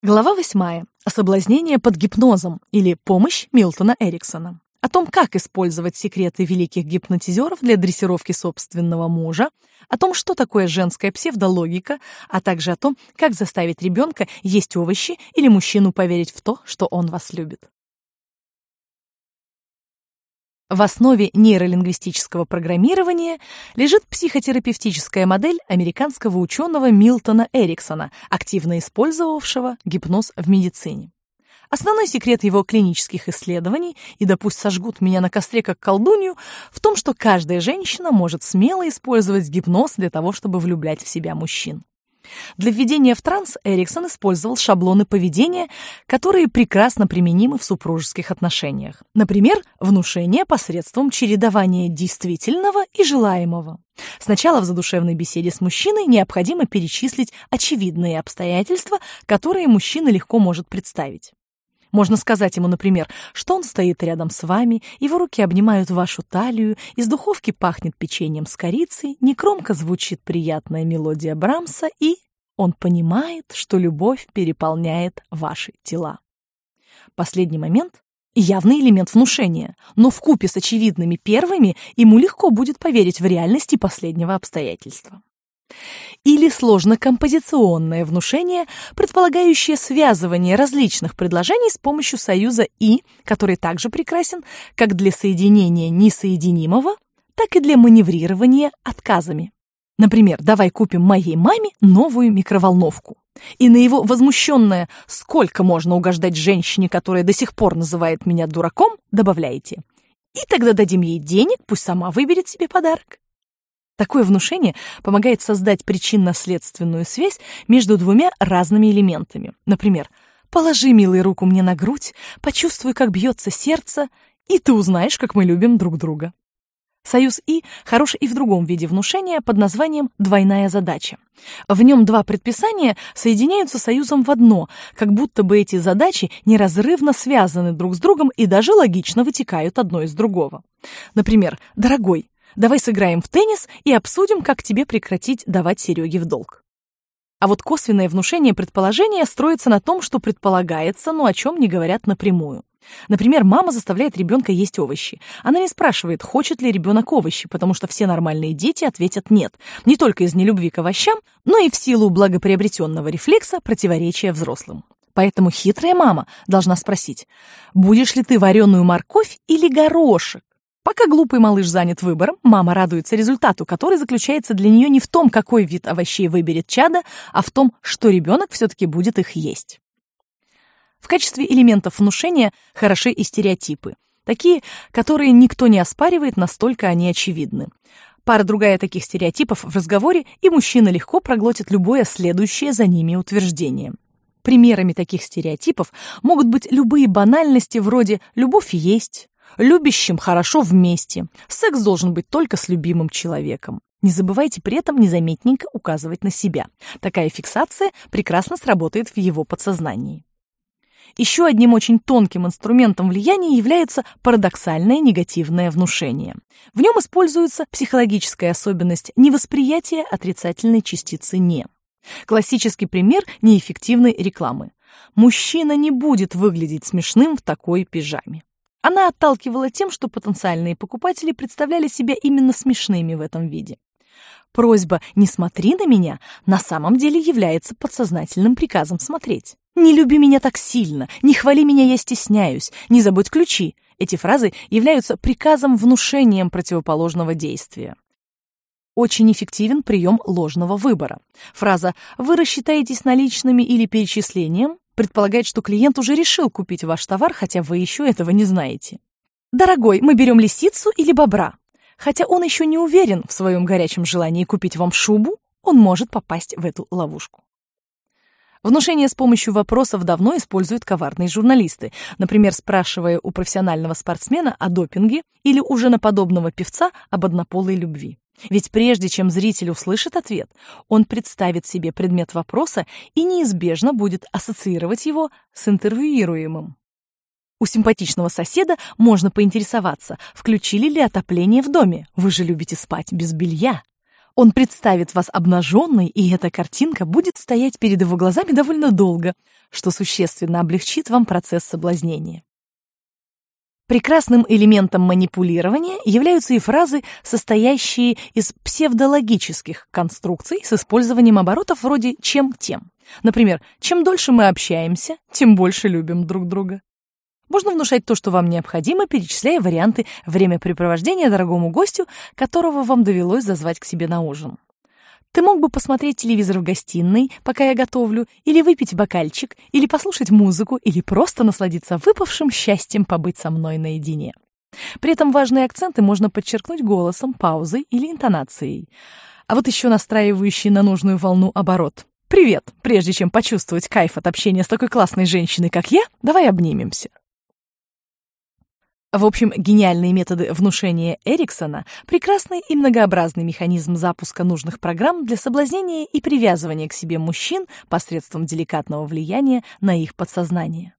Глава 8. О соблазнении под гипнозом или помощь Милтона Эриксона. О том, как использовать секреты великих гипнотизеров для дрессировки собственного мужа, о том, что такое женская псевдологика, а также о том, как заставить ребенка есть овощи или мужчину поверить в то, что он вас любит. В основе нейролингвистического программирования лежит психотерапевтическая модель американского ученого Милтона Эриксона, активно использовавшего гипноз в медицине. Основной секрет его клинических исследований, и да пусть сожгут меня на костре как колдунью, в том, что каждая женщина может смело использовать гипноз для того, чтобы влюблять в себя мужчин. Для введения в транс Эриксон использовал шаблоны поведения, которые прекрасно применимы в супружеских отношениях. Например, внушение посредством чередования действительного и желаемого. Сначала в задушевной беседе с мужчиной необходимо перечислить очевидные обстоятельства, которые мужчина легко может представить. Можно сказать ему, например, что он стоит рядом с вами, его руки обнимают вашу талию, из духовки пахнет печеньем с корицей, некромко звучит приятная мелодия Брамса, и он понимает, что любовь переполняет ваши тела. Последний момент — явный элемент внушения, но в купе с очевидными первыми ему легко будет поверить в реальности последнего обстоятельства или сложно-композиционное внушение, предполагающее связывание различных предложений с помощью союза «и», который также прекрасен как для соединения несоединимого, так и для маневрирования отказами. Например, давай купим моей маме новую микроволновку. И на его возмущенное «сколько можно угождать женщине, которая до сих пор называет меня дураком» добавляете. И тогда дадим ей денег, пусть сама выберет себе подарок. Такое внушение помогает создать причинно-следственную связь между двумя разными элементами. Например, «Положи, милый, руку мне на грудь, почувствуй, как бьется сердце, и ты узнаешь, как мы любим друг друга». Союз «и» хорош и в другом виде внушения под названием «двойная задача». В нем два предписания соединяются союзом в одно, как будто бы эти задачи неразрывно связаны друг с другом и даже логично вытекают одно из другого. Например, «Дорогой, Давай сыграем в теннис и обсудим, как тебе прекратить давать Сереге в долг. А вот косвенное внушение предположения строится на том, что предполагается, но о чем не говорят напрямую. Например, мама заставляет ребенка есть овощи. Она не спрашивает, хочет ли ребенок овощи, потому что все нормальные дети ответят «нет». Не только из нелюбви к овощам, но и в силу благоприобретенного рефлекса противоречия взрослым. Поэтому хитрая мама должна спросить, будешь ли ты вареную морковь или горошек? Пока глупый малыш занят выбором, мама радуется результату, который заключается для нее не в том, какой вид овощей выберет чада, а в том, что ребенок все-таки будет их есть. В качестве элементов внушения хороши и стереотипы. Такие, которые никто не оспаривает, настолько они очевидны. Пара-другая таких стереотипов в разговоре, и мужчина легко проглотит любое следующее за ними утверждение. Примерами таких стереотипов могут быть любые банальности вроде «любовь есть», Любящим хорошо вместе. Секс должен быть только с любимым человеком. Не забывайте при этом незаметненько указывать на себя. Такая фиксация прекрасно сработает в его подсознании. Еще одним очень тонким инструментом влияния является парадоксальное негативное внушение. В нем используется психологическая особенность невосприятия отрицательной частицы «не». Классический пример неэффективной рекламы. Мужчина не будет выглядеть смешным в такой пижаме. Она отталкивала тем, что потенциальные покупатели представляли себя именно смешными в этом виде. Просьба «не смотри на меня» на самом деле является подсознательным приказом смотреть. «Не люби меня так сильно», «не хвали меня, я стесняюсь», «не забудь ключи». Эти фразы являются приказом-внушением противоположного действия. Очень эффективен прием ложного выбора. Фраза «Вы рассчитаетесь наличными или перечислением» предполагает, что клиент уже решил купить ваш товар, хотя вы еще этого не знаете. «Дорогой, мы берем лисицу или бобра?» Хотя он еще не уверен в своем горячем желании купить вам шубу, он может попасть в эту ловушку. Внушение с помощью вопросов давно используют коварные журналисты, например, спрашивая у профессионального спортсмена о допинге или у женоподобного певца об однополой любви. Ведь прежде чем зритель услышит ответ, он представит себе предмет вопроса и неизбежно будет ассоциировать его с интервьюируемым. У симпатичного соседа можно поинтересоваться, включили ли отопление в доме. Вы же любите спать без белья. Он представит вас обнаженной, и эта картинка будет стоять перед его глазами довольно долго, что существенно облегчит вам процесс соблазнения. Прекрасным элементом манипулирования являются и фразы, состоящие из псевдологических конструкций с использованием оборотов вроде «чем-тем». Например, чем дольше мы общаемся, тем больше любим друг друга. Можно внушать то, что вам необходимо, перечисляя варианты времяпрепровождения дорогому гостю, которого вам довелось зазвать к себе на ужин. Ты мог бы посмотреть телевизор в гостиной, пока я готовлю, или выпить бокальчик, или послушать музыку, или просто насладиться выпавшим счастьем побыть со мной наедине. При этом важные акценты можно подчеркнуть голосом, паузой или интонацией. А вот еще настраивающий на нужную волну оборот. «Привет! Прежде чем почувствовать кайф от общения с такой классной женщиной, как я, давай обнимемся». В общем, гениальные методы внушения Эриксона – прекрасный и многообразный механизм запуска нужных программ для соблазнения и привязывания к себе мужчин посредством деликатного влияния на их подсознание.